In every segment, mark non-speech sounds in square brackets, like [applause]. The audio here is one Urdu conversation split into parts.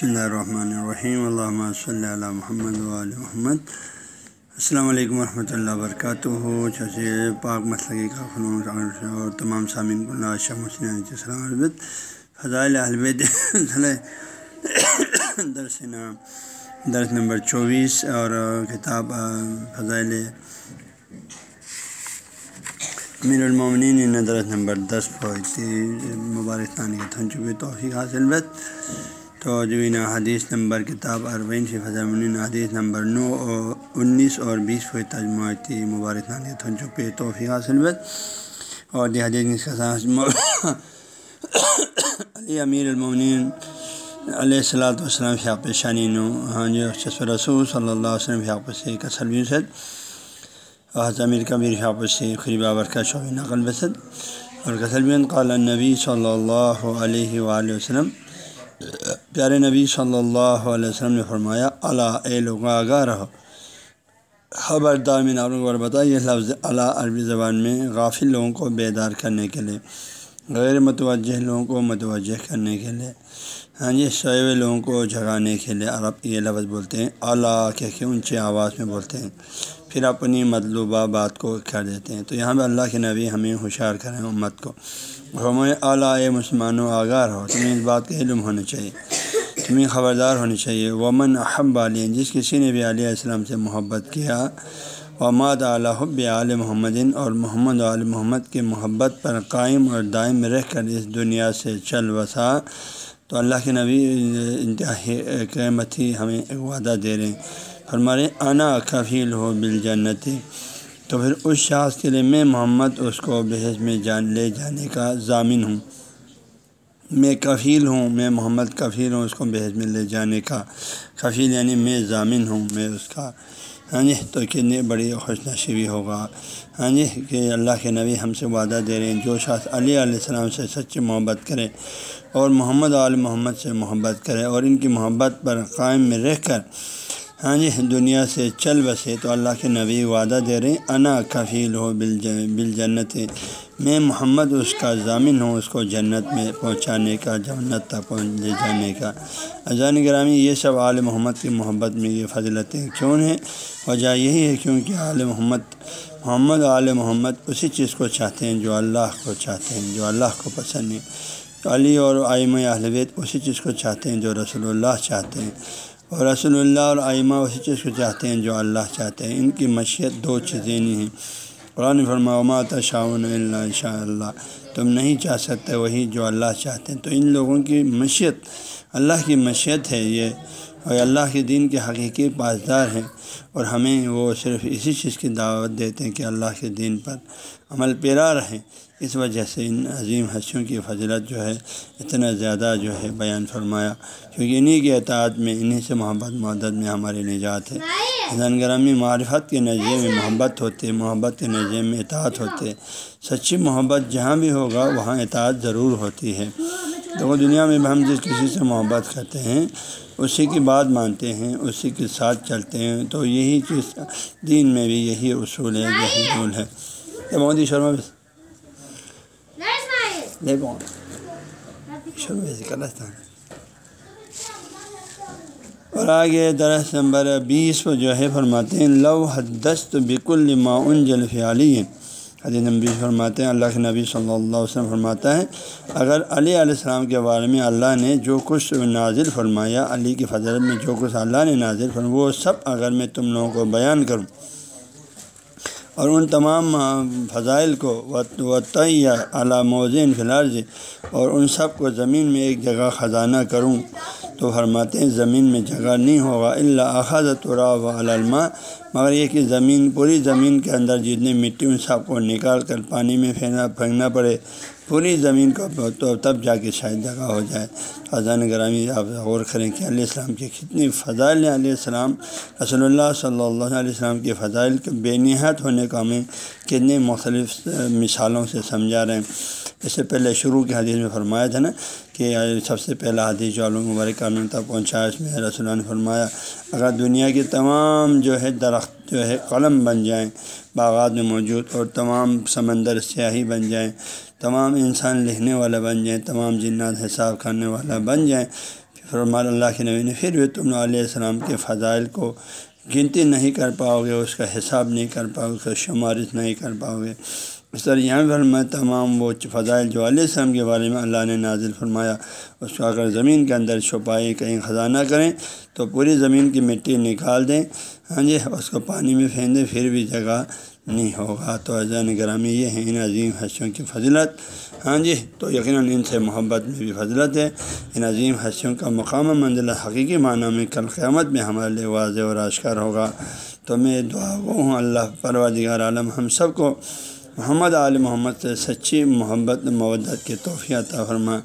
بسم اللہ الرحمن الرحیم اللہ صلی اللہ محمد علیہ محمد السلام علیکم ورحمۃ اللہ وبرکاتہ چچے پاک مسلقی کا فنون اور تمام سامعین کو اللہ شاہ مسلم السلام البت فضائل البید درس نام درس نمبر چوبیس اور کتاب فضائل امیر المومنین درس نمبر دس فوتی مبارک ثانی کے تھن چکی توفیق حاصل بت تو جوین حدیث نمبر کتاب اربعین سے فضل حدیث نمبر نو اور انیس اور بیس فوئی تجمعی مبارک ثانی تھن چکی توفیق حاصل بت اور دی حدیث کا [coughs] علی امیر المومنین علیہ السلاۃ والسلام فیاق شانی نو ہاں جی رسول صلی اللہ علیہ وسلم فیاق سے کسل سد اور امیر کبیر شاپ سے خریبہ برکہ شعبین نقل بسد اور کسلبین قال نبی صلی اللہ علیہ وآلہ وسلم۔ پیارے نبی صلی اللہ علیہ وسلم نے فرمایا اللہ اے لوگ آگاہ رہو۔ خبردار میں آپ لوگ بتا یہ لفظ اللہ عربی زبان میں غافل لوگوں کو بیدار کرنے کے لیے، غیر متوجہ لوگوں کو متوجہ کرنے کے لیے۔ ہاں جی سوئے لوگوں کو جگانے کے لیے عرب یہ لفظ بولتے ہیں اللہ کے اونچے آواز میں بولتے ہیں۔ پھر اپنی مطلوبہ بات کو کر دیتے ہیں۔ تو یہاں پہ اللہ کے نبی ہمیں ہوشیار کریں امت کو۔ ہمیں اعلیٰ مسلمان و آگار ہو تمہیں اس بات کا علم ہونا چاہیے، تمہیں خبردار ہونی چاہیے۔ ومن احب علی جس کسی نے بھی علیہ السلام سے محبت کیا، وماد اعلیٰ حب عال محمد، اور محمد عال محمد کی محبت پر قائم اور دائم رہ کر اس دنیا سے چل بسا تو اللہ کے نبی انتہائی قیمتی ہمیں ایک وعدہ دے رہے ہیں۔ فرمارے انا کفیل ہو بل جنتی تو پھر اس شخص کے لیے میں محمد اس کو بحث میں جان لے جانے کا ضامن ہوں۔ میں کفیل ہوں، میں محمد کفیل ہوں اس کو بحث میں لے جانے کا کفیل یعنی میں ضامن ہوں، میں اس کا ہاں جی تو کتنی بڑی خوش نصیبی ہوگا۔ ہاں جی کہ اللہ کے نبی ہم سے وعدہ دے رہے ہیں، جو شخص علی علیہ السلام سے سچی محبت کرے اور محمد علیہ محمد سے محبت کرے اور ان کی محبت پر قائم میں رہ کر ہاں جی دنیا سے چل بسے تو اللہ کے نبی وعدہ دے رہے ہیں، انا کفیل ہو بل جنت میں محمد اس کا ضامن ہوں اس کو جنت میں پہنچانے کا، جنت تک پہنچ لے جانے کا۔ اذان گرامی، یہ سب عال محمد کی محبت میں یہ فضلتیں کیوں ہیں؟ وجہ یہی ہے کیونکہ عال محمد محمد عال محمد اسی چیز کو چاہتے ہیں جو اللہ کو چاہتے ہیں، جو اللہ کو پسند ہے۔ علی اور آئم اہلویت اسی چیز کو چاہتے ہیں جو رسول اللہ چاہتے ہیں۔ اور رسول اللہ اور آئمہ اسی چیز کو چاہتے ہیں جو اللہ چاہتے ہیں۔ ان کی مشیت دو چیزیں نہیں ہیں۔ قرآن فرما شاون اللہ شاء اللہ تم نہیں چاہ سکتے وہی جو اللہ چاہتے ہیں۔ تو ان لوگوں کی مشیت، اللہ کی مشیت ہے یہ۔ اور اللہ کے دین کے حقیقی پاسدار ہیں۔ اور ہمیں وہ صرف اسی چیز کی دعوت دیتے ہیں کہ اللہ کے دین پر عمل پیرا رہیں۔ اس وجہ سے ان عظیم ہنسیوں کی فضلت جو ہے اتنا زیادہ جو ہے بیان فرمایا، کیونکہ انہیں کے اطاعت میں انہیں سے محبت معدت میں ہماری نجات ہے۔ زن گرامی معرفت کے نظریے میں محبت ہوتے، محبت کے نظریے میں اطاعت ہوتے۔ سچی محبت جہاں بھی ہوگا، وہاں اطاعت ضرور ہوتی ہے۔ تو دنیا میں بھی ہم جس کسی سے محبت کرتے ہیں، اسی کی بات مانتے ہیں، اسی کے ساتھ چلتے ہیں، تو یہی چیز دین میں بھی یہی اصول ہے، یہی رول ہے۔ مودی شرما اور آگے درس نمبر بیس کو جو ہے فرماتے ہیں لو حدست بکل معاون جلفی علی حدیث نبی فرماتے ہیں اللہ کے نبی صلی اللہ علیہ وسلم فرماتا ہے اگر علی علیہ السلام کے بارے میں اللہ نے جو کچھ نازل فرمایا علی کی فضرت میں جو کچھ اللہ نے نازل فرمایا وہ سب اگر میں تم لوگوں کو بیان کروں اور ان تمام فضائل کو وطیہ اعلیٰ موزین فلارج اور ان سب کو زمین میں ایک جگہ خزانہ کروں تو فرماتے ہیں زمین میں جگہ نہیں ہوگا اللہ اخذ و علما مگر یہ کہ زمین، پوری زمین کے اندر جتنے مٹی ان سب کو نکال کر پانی میں پھینکنا پھینکنا پڑے پوری زمین کو تو تب جا کے شاید جگہ ہو جائے۔ فضان گرامی آپ غور کریں کہ علیہ السلام کی کتنی فضائل علیہ السلام، رسول اللہ صلی اللہ علیہ وسلم کے فضائل کے بے نہایت ہونے کا ہمیں کتنے مختلف مثالوں سے سمجھا رہے ہیں۔ اس سے پہلے شروع کی حدیث میں فرمایا تھا نا کہ سب سے پہلا حدیث جو علوم مبارک قانون تک پہنچایا اس میں رسول اللہ نے فرمایا، اگر دنیا کی تمام جو ہے درخت جو ہے قلم بن جائیں، باغات میں موجود اور تمام سمندر سیاہی بن جائیں تمام انسان لکھنے والا بن جائیں، تمام جنات حساب کرنے والا بن جائیں۔ فرمان اللہ کے نبی نے پھر بھی تم علیہ السلام کے فضائل کو گنتی نہیں کر پاؤ گے، اس کا حساب نہیں کر پاؤ گے، اس کا شمارش نہیں کر پاؤ گے۔ اس طرح یہاں پر میں تمام وہ فضائل جو علیہ السلام کے بارے میں اللہ نے نازل فرمایا، اس کو اگر زمین کے اندر چھپائی، کہیں خزانہ کریں، تو پوری زمین کی مٹی نکال دیں۔ ہاں جی اس کو پانی میں پھینک دیں پھر بھی جگہ نہیں ہوگا۔ تو ایزان گرامی یہ ہیں، ان عظیم حسیوں کی فضلت ہاں جی تو یقیناً ان سے محبت میں بھی فضلت ہے۔ ان عظیم حسیوں کا مقام منزلہ حقیقی معنی میں کل قیامت میں ہمارے لیے واضح اور اشکار ہوگا۔ تو میں دعا ہوں، اللہ پروادگار عالم ہم سب کو محمد عال محمد سے سچی محبت مودت کے توفیع عطا فرما۔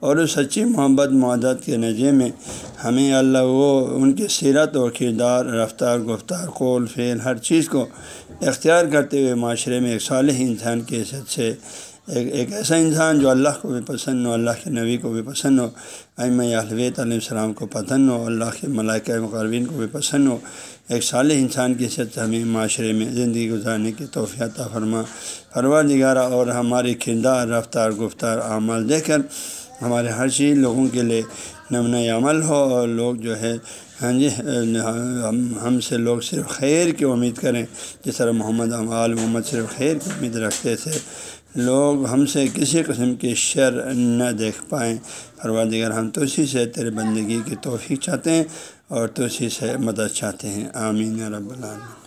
اور اس سچی محبت مودت کے نجے میں ہمیں اللہ وہ ان کی سیرت و کردار، رفتار، گفتار، قول، فعل، ہر چیز کو اختیار کرتے ہوئے معاشرے میں ایک صالح انسان کی حیثیت سے ایک ایک ایسا انسان جو اللہ کو بھی پسند ہو، اللہ کے نبی کو بھی پسند ہو ام الویت علیہ السلام کو پسند ہو، اللہ کے ملائکہ مقربین کو بھی پسند ہو۔ ایک صالح انسان کی حیثیت ہمیں معاشرے میں زندگی گزارنے کی توفیع فرما۔ فروا دگارہ اور ہماری کردار، رفتار، گفتار، اعمال دیکھ کر ہمارے ہر چیز لوگوں کے لیے نمن عمل ہو اور لوگ جو ہے ہاں جی ہم سے لوگ صرف خیر کی امید کریں، جس طرح محمد عمال محمد صرف خیر کی امید رکھتے تھے۔ لوگ ہم سے کسی قسم کی شر نہ دیکھ پائیں۔ دیگر ہم تو اسی سے تیرے بندگی کی توفیق چاہتے ہیں اور تو اسی سے مدد چاہتے ہیں۔ آمین رب العالمین۔